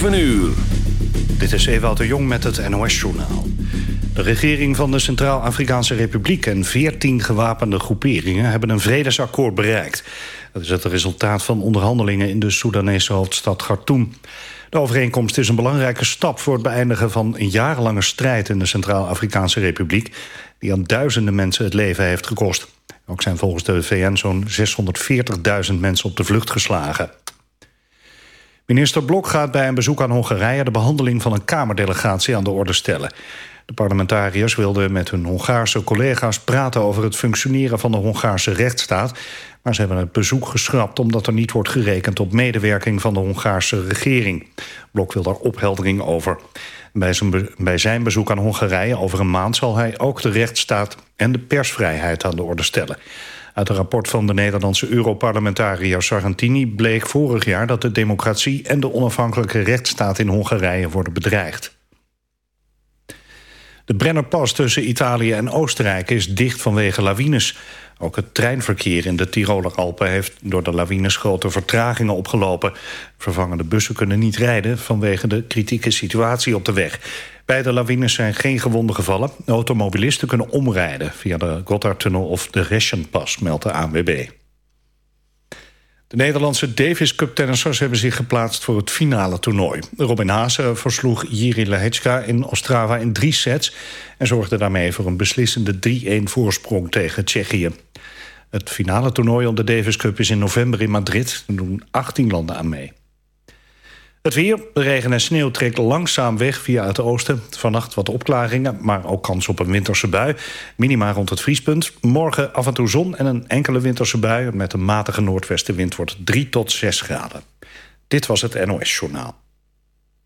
7 uur. Dit is Ewout de Jong met het NOS-journaal. De regering van de Centraal-Afrikaanse Republiek en 14 gewapende groeperingen hebben een vredesakkoord bereikt. Dat is het resultaat van onderhandelingen in de Soedanese hoofdstad Khartoum. De overeenkomst is een belangrijke stap voor het beëindigen van een jarenlange strijd in de Centraal-Afrikaanse Republiek, die aan duizenden mensen het leven heeft gekost. Ook zijn volgens de VN zo'n 640.000 mensen op de vlucht geslagen. Minister Blok gaat bij een bezoek aan Hongarije... de behandeling van een Kamerdelegatie aan de orde stellen. De parlementariërs wilden met hun Hongaarse collega's praten... over het functioneren van de Hongaarse rechtsstaat... maar ze hebben het bezoek geschrapt... omdat er niet wordt gerekend op medewerking van de Hongaarse regering. Blok wil daar opheldering over. Bij zijn, bij zijn bezoek aan Hongarije over een maand... zal hij ook de rechtsstaat en de persvrijheid aan de orde stellen. Uit een rapport van de Nederlandse Europarlementariër Sargentini bleek vorig jaar dat de democratie en de onafhankelijke rechtsstaat in Hongarije worden bedreigd. De Brennerpas tussen Italië en Oostenrijk is dicht vanwege lawines. Ook het treinverkeer in de Tiroler Alpen heeft door de lawines grote vertragingen opgelopen. Vervangende bussen kunnen niet rijden vanwege de kritieke situatie op de weg. Bij de lawines zijn geen gewonden gevallen. Automobilisten kunnen omrijden via de Gotthardtunnel of de Reschenpas, meldt de ANWB. De Nederlandse Davis Cup tennissers hebben zich geplaatst voor het finale toernooi. Robin Haase versloeg Jiri Lehecka in Ostrava in drie sets... en zorgde daarmee voor een beslissende 3-1 voorsprong tegen Tsjechië. Het finale toernooi om de Davis Cup is in november in Madrid. Er doen 18 landen aan mee. Het weer, de regen en sneeuw trekt langzaam weg via het oosten. Vannacht wat opklaringen, maar ook kans op een winterse bui. Minima rond het vriespunt. Morgen af en toe zon en een enkele winterse bui. Met een matige noordwestenwind wordt 3 tot 6 graden. Dit was het NOS Journaal.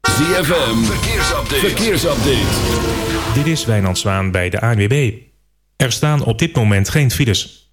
ZFM, verkeersupdate. verkeersupdate. Dit is Wijnand Zwaan bij de ANWB. Er staan op dit moment geen files.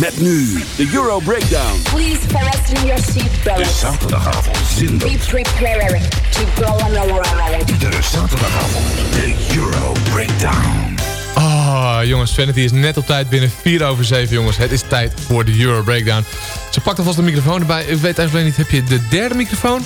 Met nu de Euro Breakdown. Please fasten your seatbelts. De zaterdagavond zinder. Be prepared to go on a ride. De zaterdagavond, de Euro Breakdown. Ah, jongens, Vanity is net op tijd binnen 4 over 7, jongens. Het is tijd voor de Euro Breakdown. Ze pakt alvast de microfoon erbij. Ik weet eigenlijk niet, heb je de derde microfoon?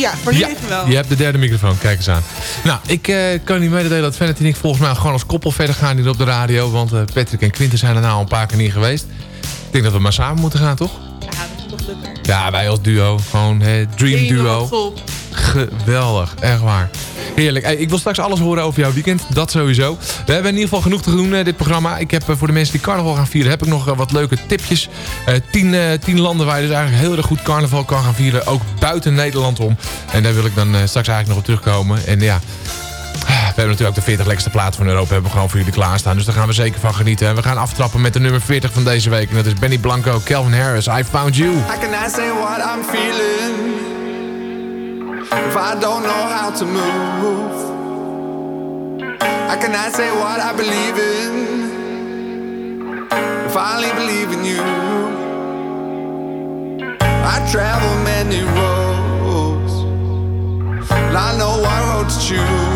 Ja, voor nu Ja, even wel. je hebt de derde microfoon. Kijk eens aan. Nou, ik eh, kan niet mededelen dat Vanity en ik volgens mij gewoon als koppel verder gaan hier op de radio. Want eh, Patrick en Quinten zijn er nou al een paar keer niet geweest. Ik denk dat we maar samen moeten gaan, toch? Ja, toch. Ja, wij als duo. Gewoon hè, dream duo. Geweldig, echt waar. Heerlijk. Hey, ik wil straks alles horen over jouw weekend. Dat sowieso. We hebben in ieder geval genoeg te doen, eh, dit programma. Ik heb eh, voor de mensen die carnaval gaan vieren... heb ik nog eh, wat leuke tipjes. Tien, tien landen waar je dus eigenlijk heel erg goed carnaval kan gaan vieren. Ook buiten Nederland om. En daar wil ik dan straks eigenlijk nog op terugkomen. En ja... We hebben natuurlijk ook de 40 lekkerste platen van Europa hebben we gewoon voor jullie klaarstaan. Dus daar gaan we zeker van genieten. En we gaan aftrappen met de nummer 40 van deze week. En dat is Benny Blanco, Calvin Harris, I Found You. How can I say what I'm feeling if I don't know how to move? How can I say what I believe in if I only believe in you? I travel many roads, and I know what road to choose.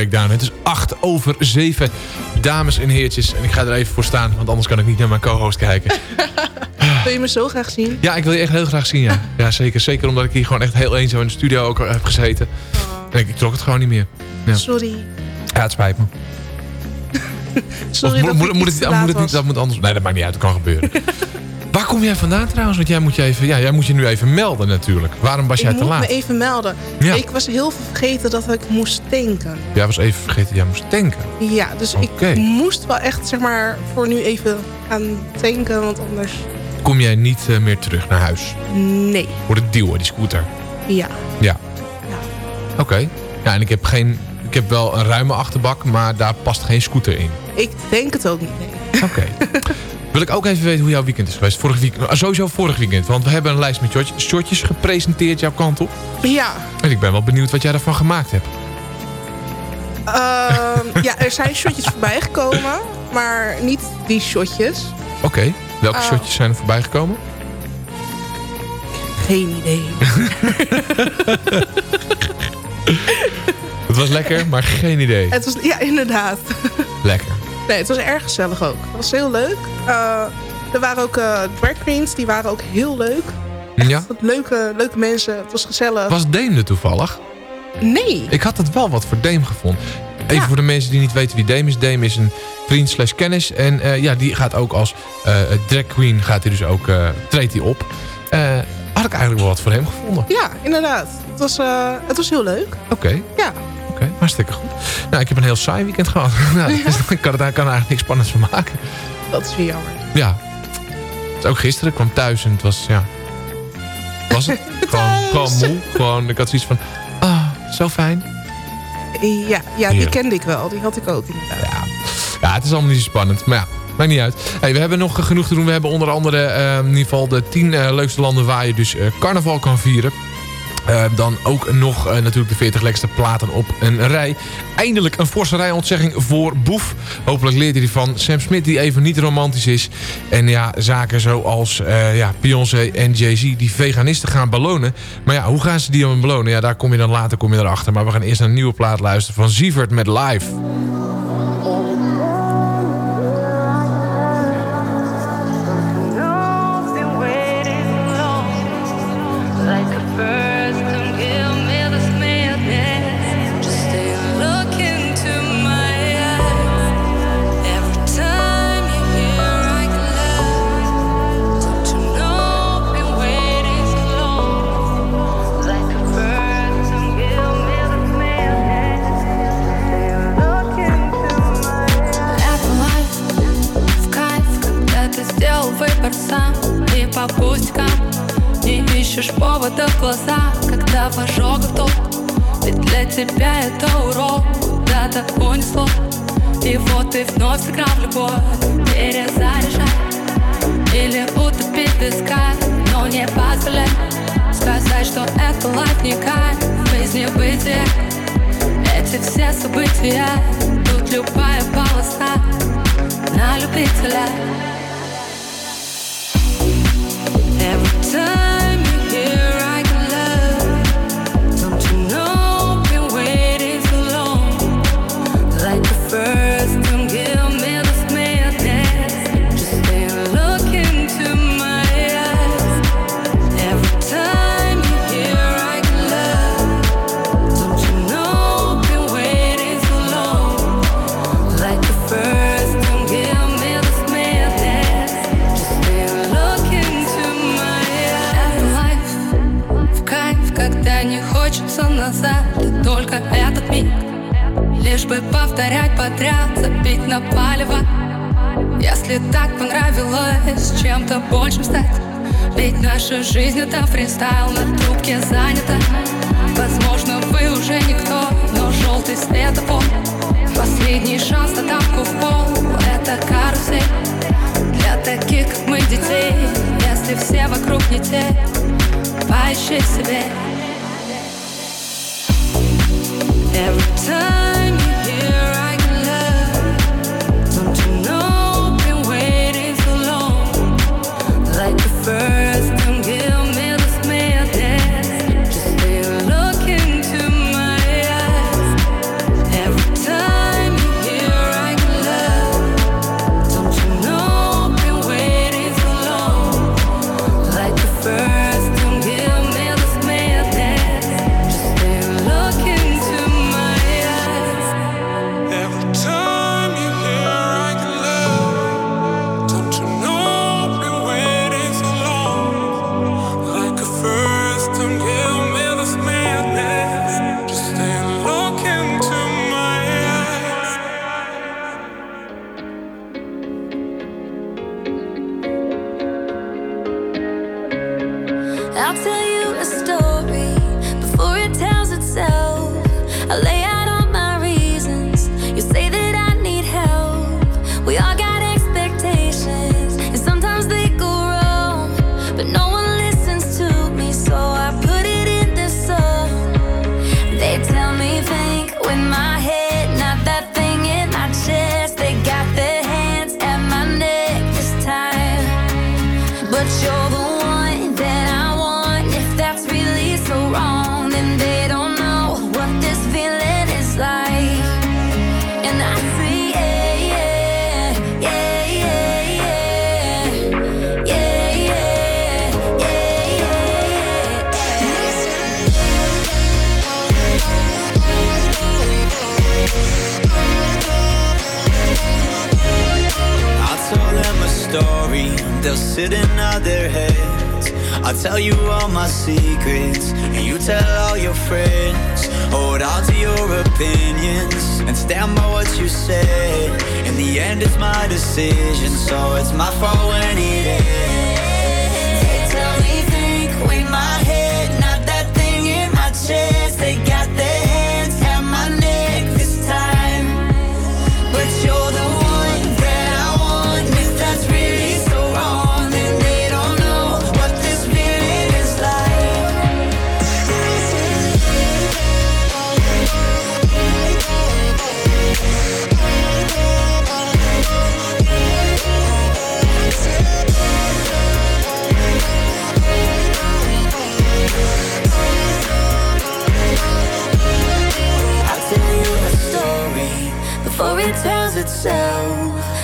Breakdown. Het is 8 over 7. Dames en heertjes. En ik ga er even voor staan, want anders kan ik niet naar mijn co-host kijken. Wil je me zo graag zien? Ja, ik wil je echt heel graag zien, ja. Ja, zeker. Zeker omdat ik hier gewoon echt heel eenzaam in de studio ook heb gezeten. En ik, ik trok het gewoon niet meer. Ja, Sorry. ja het spijt me. Sorry Of dat moet, het, moet het niet, dat moet anders. Nee, dat maakt niet uit. Dat kan gebeuren. Kom jij vandaan trouwens? Want jij moet je, even, ja, jij moet je nu even melden natuurlijk. Waarom was jij ik te moet laat? me even melden. Ja. Ik was heel vergeten dat ik moest tanken. Jij was even vergeten, jij moest tanken. Ja, dus ik moest wel echt, zeg maar, voor nu even gaan tanken. Want anders, Kom jij niet eh, meer terug naar huis? nee. Voor de deal, die scooter. Ja. Ja. Oké. Ja, en ik heb, geen, ik heb wel een ruime achterbak, maar daar past geen scooter in. Ik denk het ook niet, nee. Oké. Wil ik ook even weten hoe jouw weekend is geweest. Vorig weekend, ah, sowieso vorig weekend. Want we hebben een lijst met shortjes, shortjes gepresenteerd jouw kant op. Ja. En ik ben wel benieuwd wat jij ervan gemaakt hebt. Ehm, ja, er zijn shotjes voorbij gekomen. maar niet die shotjes. Oké, welke Ah. shotjes zijn er voorbij gekomen? Geen idee. Het was lekker, maar geen idee. Het was, ja, inderdaad. Lekker. Nee, het was erg gezellig ook. Het was heel leuk. Eh, er waren ook eh drag queens, die waren ook heel leuk. Ja? Leuke, leuke mensen, het was gezellig. Was Dame er toevallig? Nee. Ik had het wel wat voor Dame gevonden. Even voor de mensen die niet weten wie Dame is. Dame is een vriend slash kennis. En eh, ja, die gaat ook als drag queen gaat hij dus ook, eh, treedt hij op. Had ik eigenlijk wel wat voor hem gevonden. Ja, inderdaad. Het was, het was heel leuk. Oké. Ja. Hartstikke goed. Nou, ik heb een heel saai weekend gehad. nou, dus ik kan, er, kan er eigenlijk niks spannends van maken. Dat is weer jammer. Ja. Ook gisteren. Ik kwam thuis en het was, ja... Was het? gewoon, gewoon moe. Gewoon, ik had zoiets van... Ah, zo fijn. Ja, ja die Ja. kende ik wel. Die had ik ook inderdaad. Ja, het is allemaal niet zo spannend. Maar ja, maakt niet uit. Hey, we hebben nog genoeg te doen. We hebben onder andere eh, in ieder geval de tien eh, leukste landen waar je dus eh, carnaval kan vieren. Eh, dan ook nog eh, natuurlijk de 40 lekkerste platen op een rij. Eindelijk een forse rijontzegging voor Boef. Hopelijk leert hij ervan. Sam Smith die even niet romantisch is. En ja, zaken zoals eh, ja, Beyoncé en Jay-Z die veganisten gaan belonen. Maar ja, hoe gaan ze die dan belonen? Ja, daar kom je dan later kom je erachter. Maar we gaan eerst naar een nieuwe plaat luisteren van Sievert met Live. Если так понравилось чем-то большим стать. Ведь наша жизнь это фристайл, на трубке занята. Возможно, вы уже никто, но желтый светофор Последний шанс на тапку в пол Это карусель. Для таких, как мы, детей Если все вокруг не те Поищи себе. Every time they'll sit and nod their heads. I'll tell you all my secrets, and you tell all your friends. Hold on to your opinions and stand by what you said. In the end, it's my decision, so it's my fault when it ends.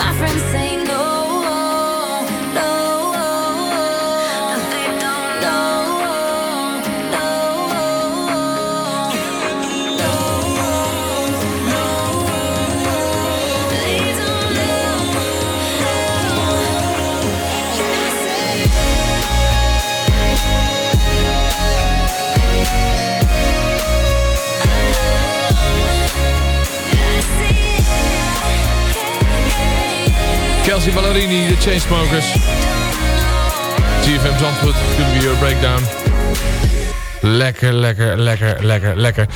My friends say Kelsey Ballerini, de Chainsmokers. GFM Zandvoort, Good Be Your Breakdown. Lekker, lekker, lekker, lekker, lekker.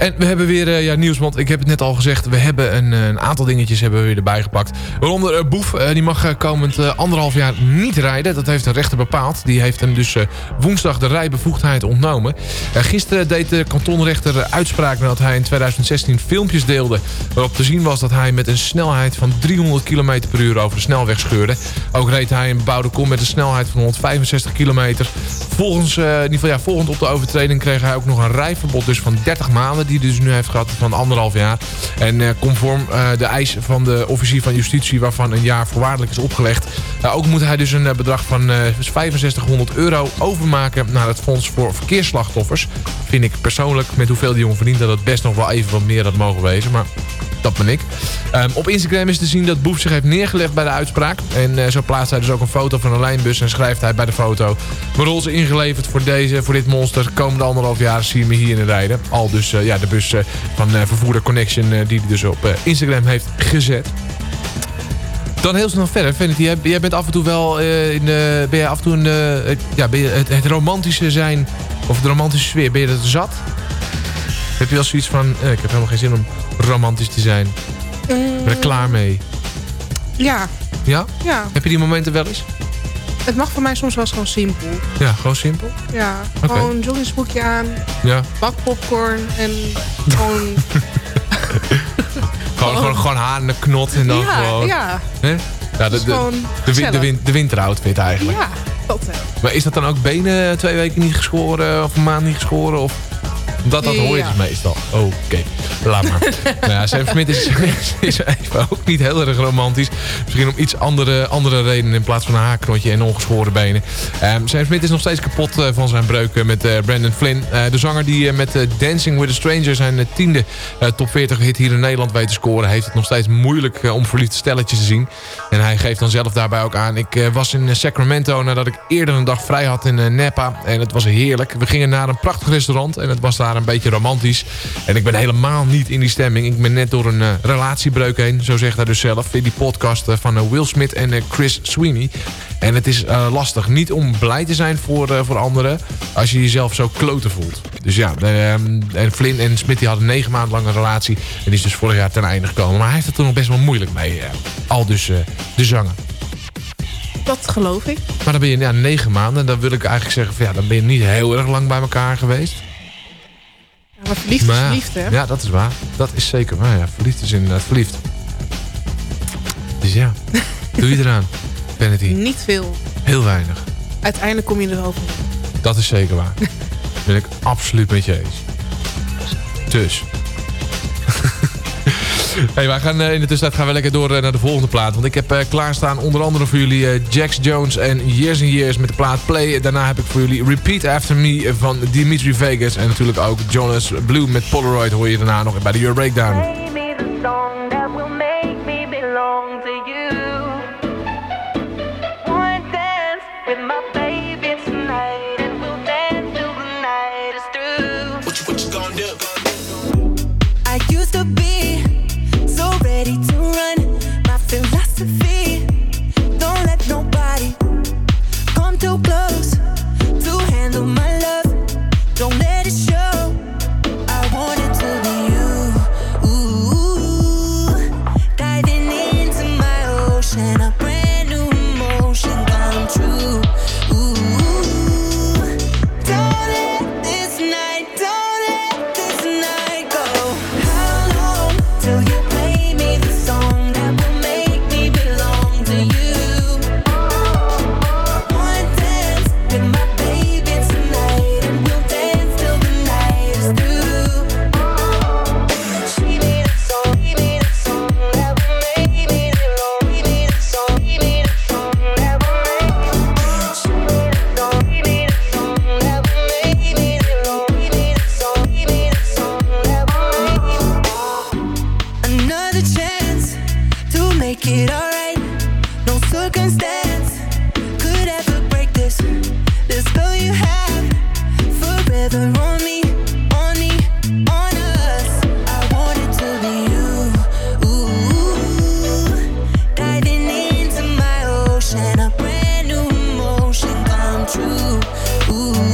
En we hebben weer eh, ja, nieuws, want ik heb het net al gezegd. We hebben een, eh, een aantal dingetjes hebben we weer erbij gepakt. Waaronder eh, Boef, die mag komend anderhalf jaar niet rijden. Dat heeft een rechter bepaald. Die heeft hem dus woensdag de rijbevoegdheid ontnomen. Gisteren deed de kantonrechter uitspraak nadat hij in 2016 filmpjes deelde... waarop te zien was dat hij met een snelheid van 300 km per uur over de snelweg scheurde. Ook reed hij een bebouwde kom met een snelheid van 165 km. Volgens, in ieder geval, ja, volgend op de overtreding kreeg hij ook nog een rijverbod dus van 30 maanden... die dus nu heeft gehad van anderhalf jaar. En eh, conform eh, de eis van de officier van justitie... waarvan een jaar voorwaardelijk is opgelegd... eh, ook moet hij dus een bedrag van eh 6500 euro overmaken... naar het Fonds voor Verkeersslachtoffers. Vind ik persoonlijk, met hoeveel die jongen verdient... dat het best nog wel even wat meer had mogen wezen. Maar dat ben ik. Ehm, op Instagram is te zien dat Boef zich heeft neergelegd bij de uitspraak. En eh, zo plaatst hij dus ook een foto van een lijnbus en schrijft hij bij de foto... Mijn rol is ingeleverd voor, deze, voor dit monster. Komende anderhalf jaar zie me hierin rijden. Al dus eh, ja, de bus eh, van Vervoerder Connection die hij dus op Instagram heeft gezet. Dan heel snel verder. Vanity, jij, jij bent af en toe wel in de, ben jij af en toe in de, ja, ben je het, het romantische zijn of de romantische sfeer, ben je dat zat? Heb je wel zoiets van, eh, ik heb helemaal geen zin om romantisch te zijn. Ik ben er klaar mee. Ja, Ja? ja. Heb je die momenten wel eens? Het mag voor mij soms wel eens gewoon simpel. Ja, gewoon simpel. Ja, gewoon een joggingsbroekje aan, Ja. bak popcorn en gewoon... Gewoon, gewoon, gewoon haar en een knot en dan ja, gewoon... ja, Hè? Ja, de, de, de, de, win- de winteroutfit eigenlijk. ja, dat hè. Maar is dat dan ook benen twee weken niet geschoren of een maand niet geschoren? Of... Dat, dat hoor je dus meestal. Oké, laat maar. nou ja, Sam Smith is, is even ook niet heel erg romantisch. Misschien om iets andere, andere redenen in plaats van een haarknotje en ongeschoren benen. Ehm Sam Smith is nog steeds kapot eh, van zijn breuken met eh, Brandon Flynn. Eh, de zanger die eh, met eh, Dancing with a Stranger zijn eh, tiende eh, top 40 hit hier in Nederland weet te scoren. Heeft het nog steeds moeilijk eh, om verliefde stelletjes te zien. En hij geeft dan zelf daarbij ook aan. Ik eh, was in eh, Sacramento nadat ik eerder een dag vrij had in eh, Napa. En het was heerlijk. We gingen naar een prachtig restaurant en het was daar een beetje romantisch. En ik ben helemaal niet in die stemming. Ik ben net door een eh, relatiebreuk heen. Zo zegt hij dus zelf. In die podcast eh, van eh, Will Smith en Chris Sweeney. En het is lastig. Niet om blij te zijn voor, voor anderen. Als je jezelf zo kloten voelt. Dus ja, eh, en Flynn en Smith die hadden negen maanden lang een relatie. En die is dus vorig jaar ten einde gekomen. Maar hij heeft het er nog best wel moeilijk mee. al dus de zanger. Dat geloof ik. Maar dan ben je ja, negen maanden. Dan wil ik eigenlijk zeggen, van, ja, dan ben je niet heel erg lang bij elkaar geweest. Ja, maar verliefd is Maar, verliefd, hè? Ja, dat is waar. Dat is zeker waar. Ja. Verliefd is inderdaad verliefd. Dus ja, doe je eraan, Vanity. Niet veel. Heel weinig. Uiteindelijk kom je er wel van. Dat is zeker waar. ben ik absoluut met je eens. Dus. Hey, wij gaan, eh, in de tussentijd gaan we lekker door eh, naar de volgende plaat. Want ik heb eh, klaarstaan onder andere voor jullie Jax Jones en Years and Years met de plaat Play. Daarna heb ik voor jullie Repeat After Me van Dimitri Vegas. En natuurlijk ook Jonas Blue met Polaroid hoor je daarna nog bij de Euro Breakdown. Ooh.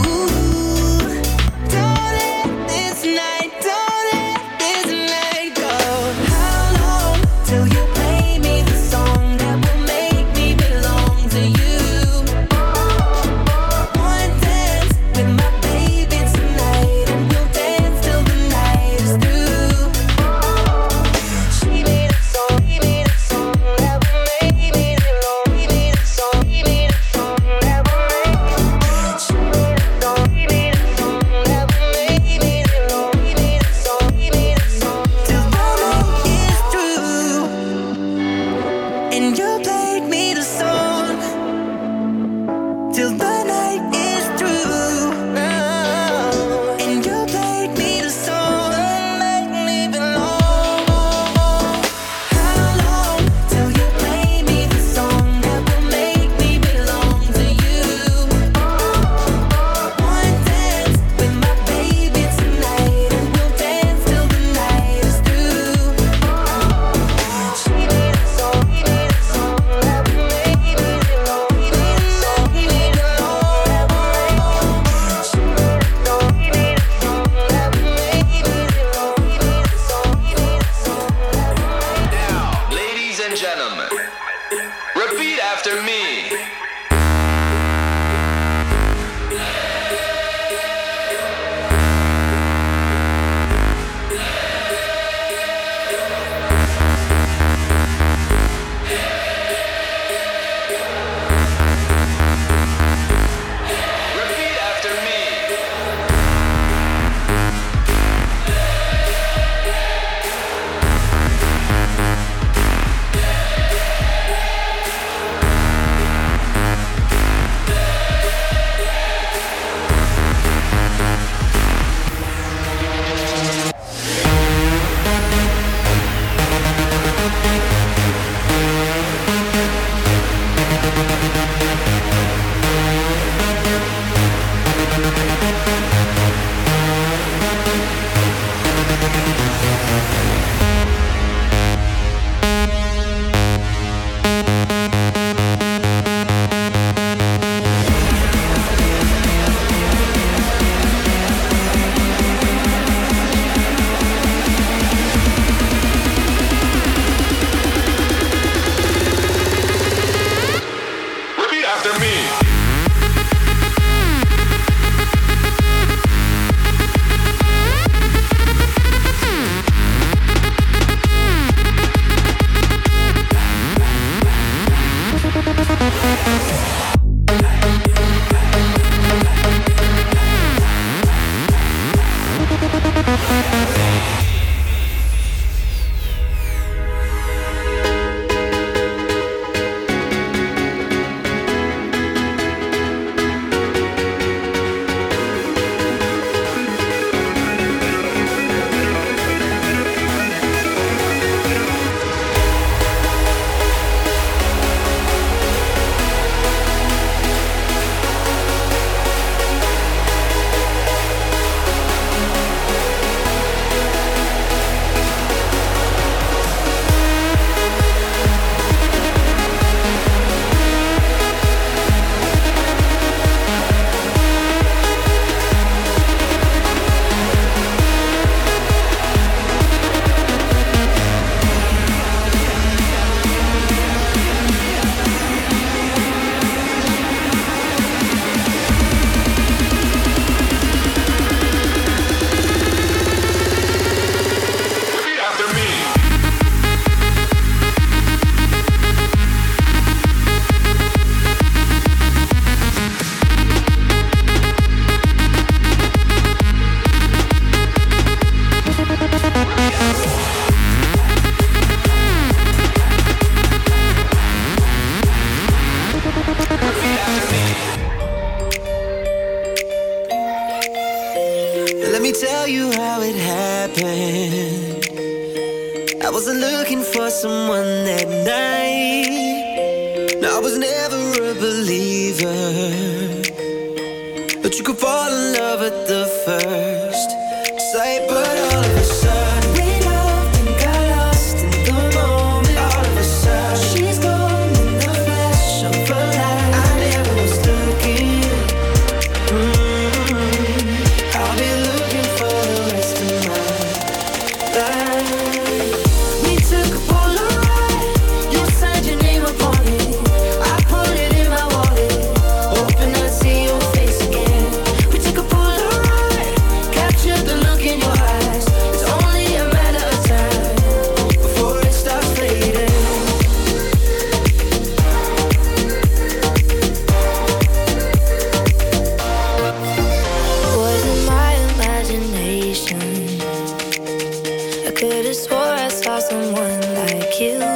Like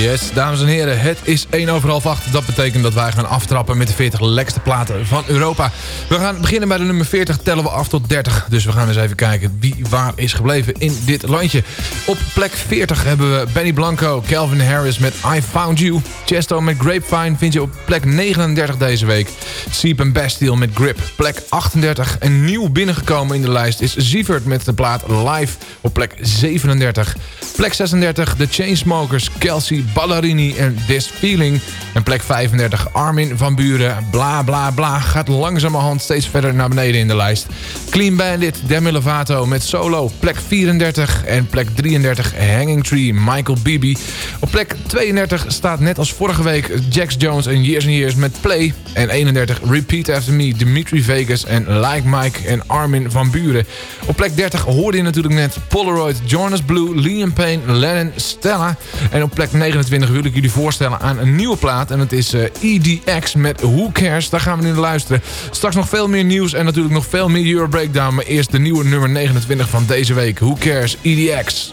Yes, dames en heren, het is 1 over half 8. Dat betekent dat wij gaan aftrappen met de 40 lekkerste platen van Europa. We gaan beginnen bij de nummer 40, tellen we af tot 30. Dus we gaan eens even kijken wie waar is gebleven in dit landje. Op plek 40 hebben we Benny Blanco, Calvin Harris met I Found You. Chesto met Grapevine vind je op plek 39 deze week. Seep en Bastille met Grip, plek 38. En nieuw binnengekomen in de lijst is Sievert met de plaat Live op plek 37. Plek 36, The Chainsmokers, Kelsey Ballerini en This Feeling. En plek 35 Armin van Buren, bla bla bla, gaat langzamerhand steeds verder naar beneden in de lijst. Clean Bandit, Demi Lovato met Solo, plek 34. En plek 33 Hanging Tree, Michael Bibi. Op plek 32 staat net als vorige week Jax Jones en Years and Years met Play. En 31 Repeat After Me, Dimitri Vegas en Like Mike en Armin van Buren. Op plek 30 hoorde je natuurlijk net Polaroid, Jonas Blue, Liam Payne, Lennon, Stella. En op plek 29 wil ik jullie voorstellen aan een nieuwe plaat. En het is eh, EDX met Who Cares. Daar gaan we nu naar luisteren. Straks nog veel meer nieuws en natuurlijk nog veel meer Euro Breakdown. Maar eerst de nieuwe nummer 29 van deze week. Who Cares, EDX.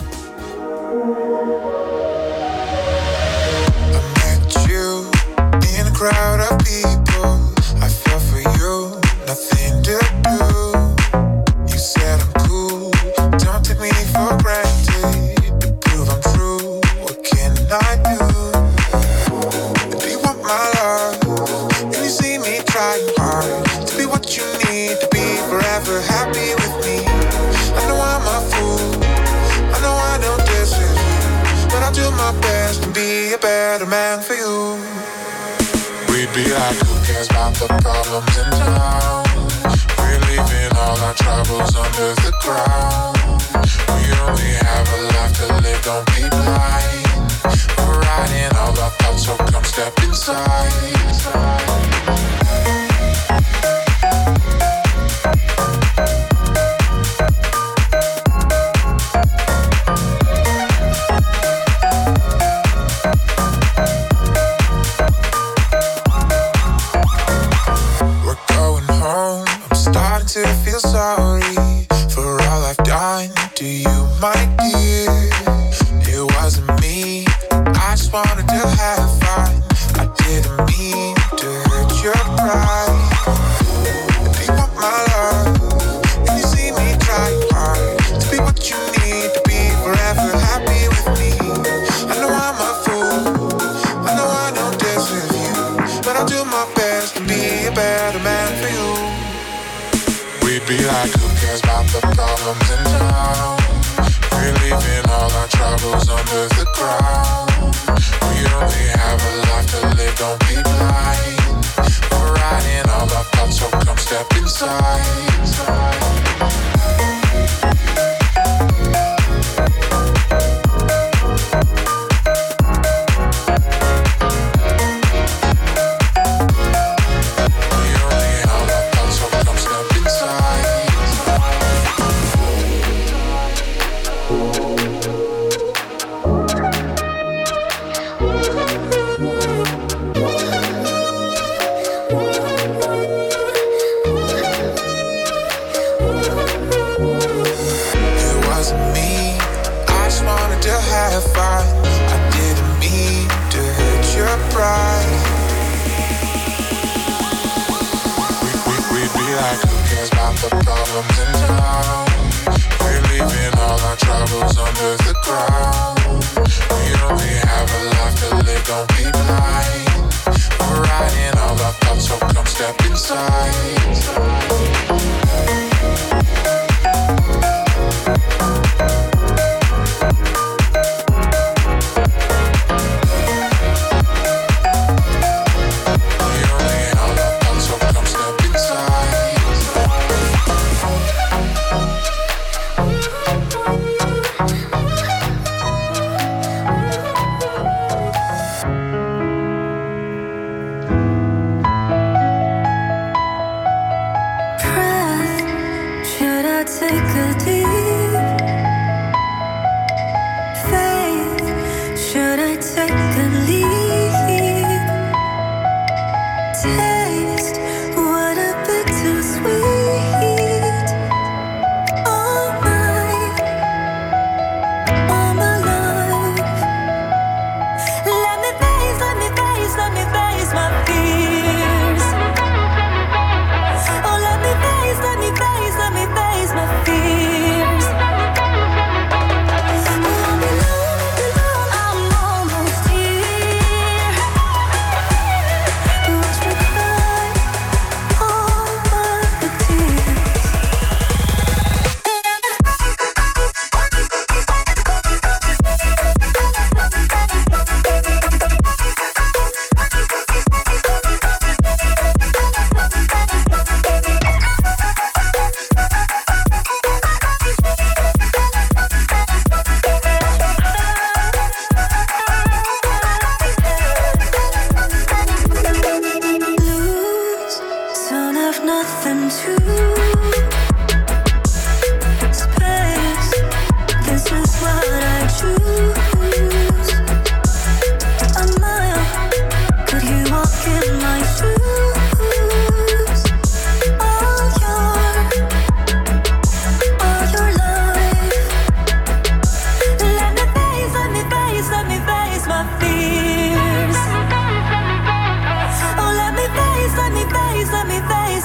About the problems in town? We're leaving all our troubles under the ground. We only have a life to live, don't be blind. We're riding all our thoughts, so come step inside.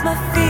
my feet.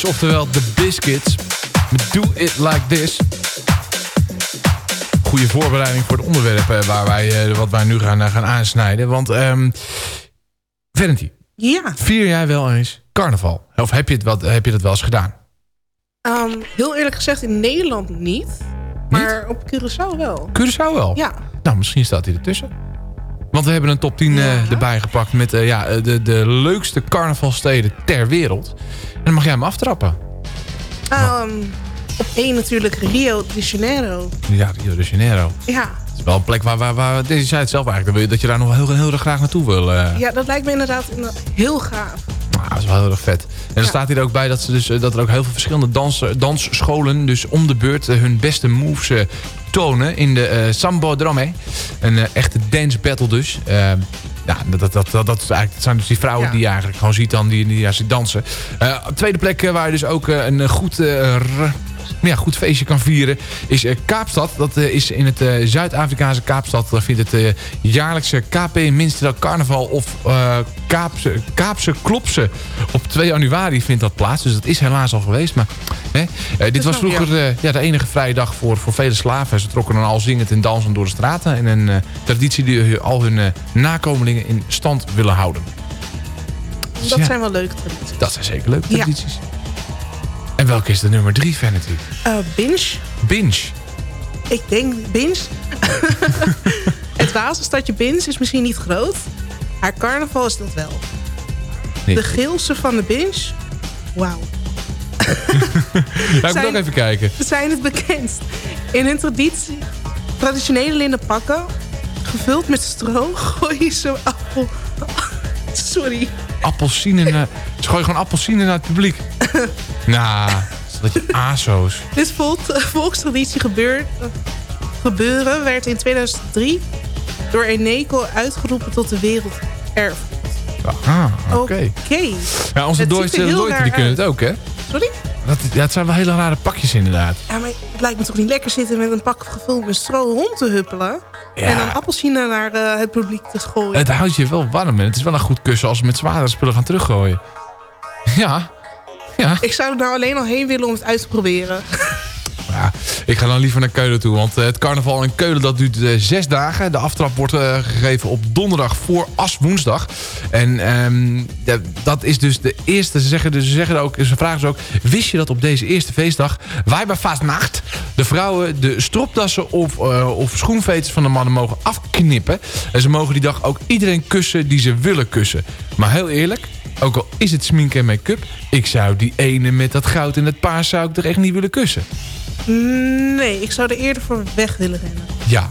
Oftewel de biscuits. Do it like this. Goede voorbereiding voor het onderwerp eh, waar wij, eh, wat wij nu gaan, eh, gaan aansnijden. Want, Valentine, Ja, vier jij wel eens carnaval? Of heb je, het wat, heb je dat wel eens gedaan? ehm, heel eerlijk gezegd in Nederland niet. Maar op Curaçao wel. Curaçao wel? Ja. Nou, misschien staat hij ertussen. Want we hebben een top 10 eh, erbij gepakt met eh, ja, eh, de, de leukste carnavalsteden ter wereld. En dan mag jij hem aftrappen. Ehm, op één natuurlijk Rio de Janeiro. Ja, Rio de Janeiro. Ja, Het is wel een plek waar, waar, waar deze zei het zelf eigenlijk, dan wil je- dat je daar nog wel heel, heel erg graag naartoe wil. ja, dat lijkt me inderdaad heel gaaf. Nou, dat is wel heel erg vet. En er staat hier ook bij dat, ze dus, eh, dat er ook heel veel verschillende dans, dansscholen... dus om de beurt eh, hun beste moves eh, tonen in de eh Sambo Drame. Een eh, echte dance battle dus. Eh, ja, dat, dat, dat, dat, eigenlijk, dat zijn dus die vrouwen Ja. die je eigenlijk gewoon ziet dan, die, die ja, dansen. Eh, tweede plek eh, waar je dus ook eh, een eh, goed... r- ja, goed feestje kan vieren, is eh, Kaapstad. Dat eh, is in het eh, Zuid-Afrikaanse Kaapstad. Daar vindt het jaarlijkse KP Minstrel Carnaval of Kaapse, Kaapse Klopse. Op 2 januari vindt dat plaats. Dus dat is helaas al geweest. Maar hè, dit was vroeger ja, de enige vrije dag voor, voor vele slaven. Ze trokken dan al zingend en dansend door de straten. En een traditie die al hun nakomelingen in stand willen houden. Dat Ja. zijn wel leuke tradities. Dat zijn zeker leuke Ja. En welke is de nummer drie, Vanity? Eh, binge. Binge. Ik denk Binge. het Wazenstadje Binge is misschien niet groot. Maar carnaval is dat wel. Nee. De Geelse van de Binge. Wauw. Ja, ik ook even kijken. Ze zijn het bekendst. In hun traditie, traditionele linnen pakken, gevuld met stro, gooien ze appel... Sorry. Appelsine naar... Ze gooien gewoon appelsine naar het publiek. nou, dat je aso's. Dit vol- volkstraditie gebeurt, gebeuren werd in 2003 door Eneco uitgeroepen tot de werelderf. Ah, oké. Ja, onze Leute, die kunnen het ook, hè? Sorry? Dat, ja, het zijn wel hele rare pakjes inderdaad. Ja, maar het lijkt me toch niet lekker zitten met een pak gevuld met stro rond te huppelen. Ja. En dan appelsine naar eh, het publiek te gooien. Het houdt je wel warm en het is wel een goed kussen als we met zwaardere spullen gaan teruggooien. Ja, ja. Ik zou er nou alleen al heen willen om het uit te proberen. Ja, ik ga dan liever naar Keulen toe. Want eh, het carnaval in Keulen dat duurt eh, zes dagen. De aftrap wordt eh, gegeven op donderdag voor Aswoensdag. En ehm, dat is dus de eerste. Ze zeggen, dus, ze zeggen ook, ze vragen ze ook... Wist je dat op deze eerste feestdag... Weiberfastnacht... de vrouwen de stropdassen of, eh, of schoenveters van de mannen mogen afknippen. En ze mogen die dag ook iedereen kussen die ze willen kussen. Maar heel eerlijk... Ook al is het smink en make-up... ik zou die ene met dat goud en het paars... zou ik er echt niet willen kussen. Nee, ik zou er eerder voor weg willen rennen. Ja.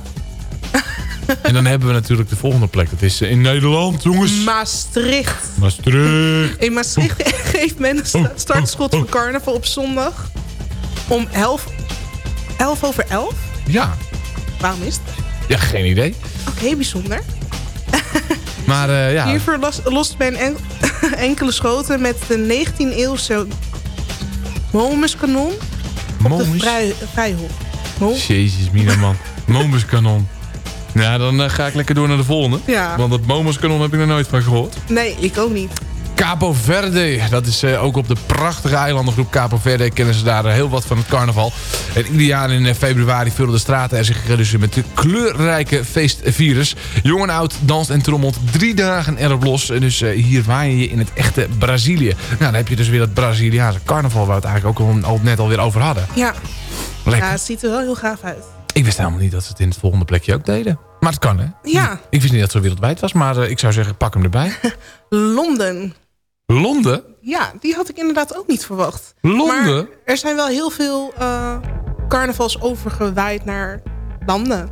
en dan hebben we natuurlijk de volgende plek. Dat is eh, in Nederland, jongens. Maastricht. Maastricht. In Maastricht geeft men een sta- startschot voor carnaval op zondag. Om 11, 11 over 11. Ja. Waarom is het? Ja, geen idee. Oké, bijzonder. Maar eh, ja, Hiervoor los- lost men en- enkele schoten met de 19e-eeuwse Momuskanon op de Momus? vrij, Vrijhof. Mo- Jezus, mina man. Momuskanon. Ja, dan eh, ga ik lekker door naar de volgende. Ja. Want dat Momuskanon heb ik er nooit van gehoord. Nee, ik ook niet. Capo Verde. Dat is eh, ook op de prachtige eilandengroep Capo Verde. Kennen ze daar eh, heel wat van het carnaval. En ieder jaar in eh, februari vullen de straten er zich dus met de kleurrijke feestvirus. Jong en oud danst en trommelt drie dagen erop los. En Dus hier waai je in het echte Brazilië. Nou, dan heb je dus weer dat Braziliaanse carnaval... waar we het eigenlijk ook al, al net alweer over hadden. Ja. Lekker. ja, het ziet er wel heel gaaf uit. Ik wist helemaal niet dat ze het in het volgende plekje ook deden. Maar het kan, hè? Ja, Ik wist niet dat het zo wereldwijd was, maar ik zou zeggen, pak hem erbij. Londen. Londen? Ja, die had ik inderdaad ook niet verwacht. Londen? Maar er zijn wel heel veel eh, carnavals overgewaaid naar landen.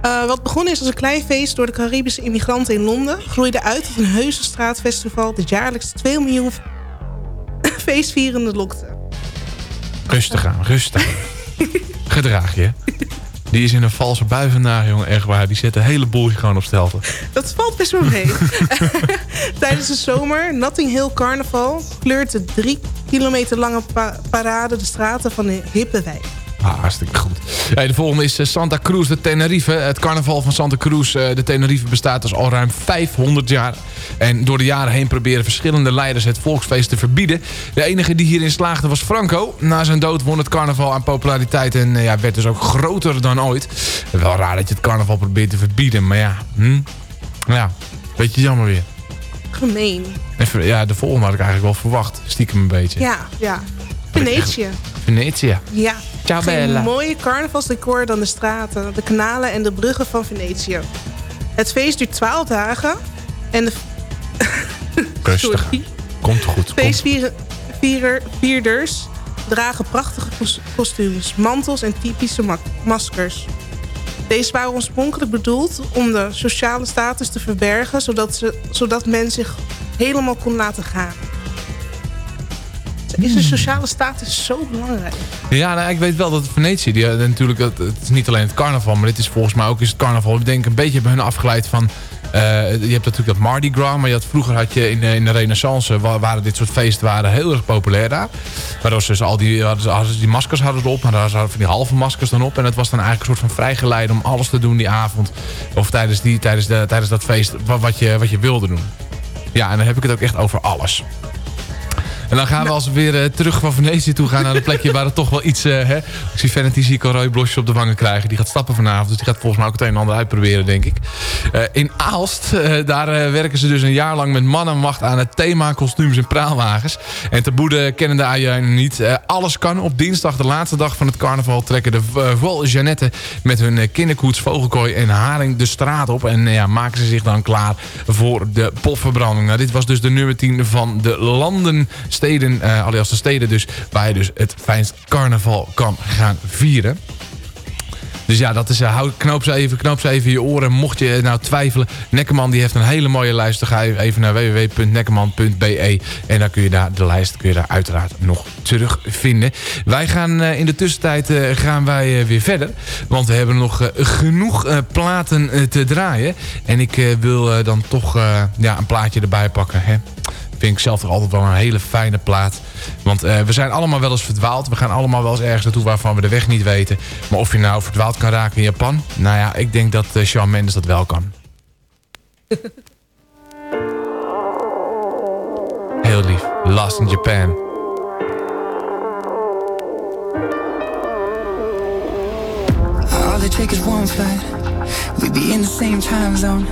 Eh, wat begonnen is als een klein feest door de Caribische immigranten in Londen... groeide uit tot een heuse straatfestival... dat jaarlijks 2 miljoen feestvierenden lokte. Rustig aan, rustig aan. Gedraag je. Die is in een valse bui vandaag, jongen. Echt waar. Die zet een hele boel gewoon op stelten. Dat valt best wel mee. Tijdens de zomer, Notting Hill Carnaval... kleurt de drie kilometer lange pa- parade de straten van de hippe wijk. Ah, hartstikke goed. De volgende is eh, Santa Cruz de Tenerife. Het carnaval van Santa Cruz eh, de Tenerife bestaat dus al ruim 500 jaar. En door de jaren heen proberen verschillende leiders het volksfeest te verbieden. De enige die hierin slaagde was Franco. Na zijn dood won het carnaval aan populariteit en eh, ja, werd dus ook groter dan ooit. Wel raar dat je het carnaval probeert te verbieden, maar ja. Hm? Ja, beetje jammer weer. Gemeen. Even, ja, de volgende had ik eigenlijk wel verwacht. Stiekem een beetje. Ja, ja. Venetië. Venetië. Ja. Ciao, bella. mooie carnavalsdecor dan de straten, de kanalen en de bruggen van Venetië. Het feest duurt 12 dagen en de Rustig. Komt goed. Feestvierders dragen prachtige kos- kostuums, mantels en typische ma- maskers. Deze waren oorspronkelijk bedoeld om de sociale status te verbergen, zodat, ze, zodat men zich helemaal kon laten gaan. Is de sociale status zo belangrijk? Ja, nou, ik weet wel dat Venetië, die, eh, natuurlijk, het, het is niet alleen het carnaval, maar dit is volgens mij ook is het carnaval. Ik denk een beetje bij hun afgeleid van, eh, je hebt natuurlijk dat Mardi Gras, maar je had, vroeger had je in, de- in de renaissance, wa- waren dit soort feesten waren heel erg populair daar. Waardoor ze dus al die, hadden ze, hadden ze die maskers hadden erop, maar daar hadden van die halve maskers dan op. En het was dan eigenlijk een soort van vrijgeleide om alles te doen die avond. Of tijdens, die, tijdens, de, tijdens dat feest, wa- wat je, wat je wilde doen. Ja, en dan heb ik het ook echt over alles. En dan gaan we als we weer eh, terug van Venetië toe gaan naar een plekje waar het toch wel iets... eh, hè, ik zie Vanity zie ik al rode blosjes op de wangen krijgen. Die gaat stappen vanavond, dus die gaat volgens mij ook het een en ander uitproberen, denk ik. Eh, in Aalst, daar werken ze dus een jaar lang met man en macht aan het thema kostuums en praalwagens. En te boede kennen de Ajuinen niet. Alles kan. Op dinsdag, de laatste dag van het carnaval, trekken de Vol Jeannette met hun kinderkoets, vogelkooi en haring de straat op. En ja, maken ze zich dan klaar voor de potverbranding. Nou, dit was dus de nummer 10 van de landen, steden, alias de steden dus, waar je dus het fijnst carnaval kan gaan vieren. Dus ja, dat is, eh, knoop, ze even, knoop ze even je oren. Mocht je nou twijfelen, Nekkerman die heeft een hele mooie lijst. Dan ga je even naar www.nekkerman.be. En dan kun je daar de lijst kun je daar uiteraard nog terugvinden. Wij gaan eh, in de tussentijd gaan wij weer verder. Want we hebben nog genoeg platen te draaien. En ik wil dan toch ja, een plaatje erbij pakken. Hè? Vind ik zelf toch altijd wel een hele fijne plaat. Want eh, we zijn allemaal wel eens verdwaald. We gaan allemaal wel eens ergens naartoe waarvan we de weg niet weten. Maar of je nou verdwaald kan raken in Japan... Nou ja, ik denk dat eh, Shawn Mendes dat wel kan. Heel lief. Lost in Japan. All it takes one flight. We be in the same time zone.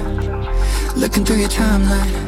Looking through your timeline.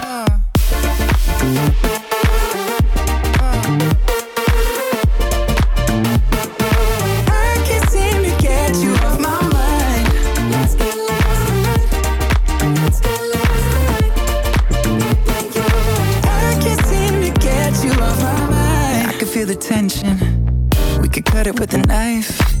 feel the tension. We could cut it with a knife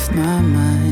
off my mind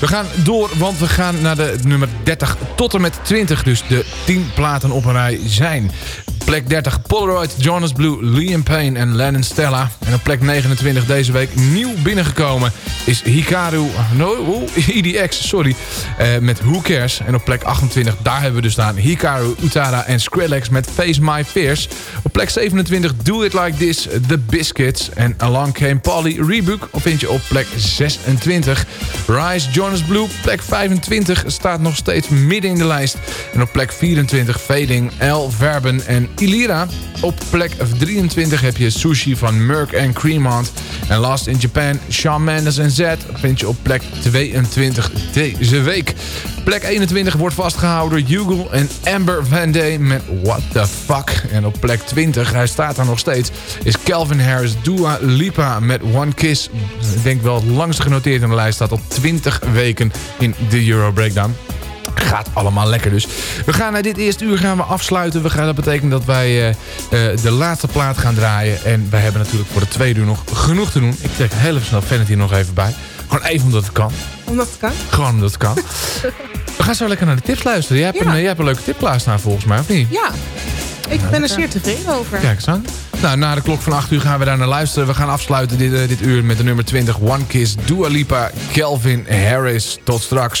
We gaan door, want we gaan naar de nummer 30 tot en met 20. Dus de 10 platen op een rij zijn. Plek 30 Polaroid, Jonas Blue, Liam Payne en Lennon Stella. En op plek 29 deze week nieuw binnengekomen is Hikaru... No, EDX, sorry. eh, met Who Cares. En op plek 28, daar hebben we dus staan Hikaru, Utada en Skrillex met Face My Fears. Op plek 27 Do It Like This, The Biscuits. En Along Came Polly, Rebook vind je op plek 26. Rise, Jonas Blue, plek 25 staat nog steeds midden in de lijst. En op plek 24 Fading, L Verben en Ilira. Op plek 23 heb je Sushi van Merck en Cremont. En Last in Japan, Shawn Mendes en Z vind je op plek 22 deze week. Plek 21 wordt vastgehouden door Hugo en Amber Van Day met What the Fuck. En op plek 20, hij staat daar nog steeds, is Calvin Harris Dua Lipa met One Kiss. Ik denk wel het langst genoteerd in de lijst staat op 20 weken in de Euro Breakdown. Gaat allemaal lekker dus. We gaan naar dit eerste uur gaan we afsluiten. We gaan, dat betekent dat wij eh, eh, de laatste plaat gaan draaien. En wij hebben natuurlijk voor de tweede uur nog genoeg te doen. Ik trek heel even snel Vanity nog even bij. Gewoon even omdat het kan. Omdat het kan. Gewoon omdat het kan. we gaan zo lekker naar de tips luisteren. Jij hebt, Ja. een, jij hebt een leuke tip klaarstaan volgens mij, of niet? Ja, ik ben er zeer tevreden over. Kijk eens aan. Nou, na de klok van 8 uur gaan we daar naar luisteren. We gaan afsluiten dit, eh, dit uur met de nummer 20. One Kiss, Dua Lipa, Calvin Harris. Tot straks.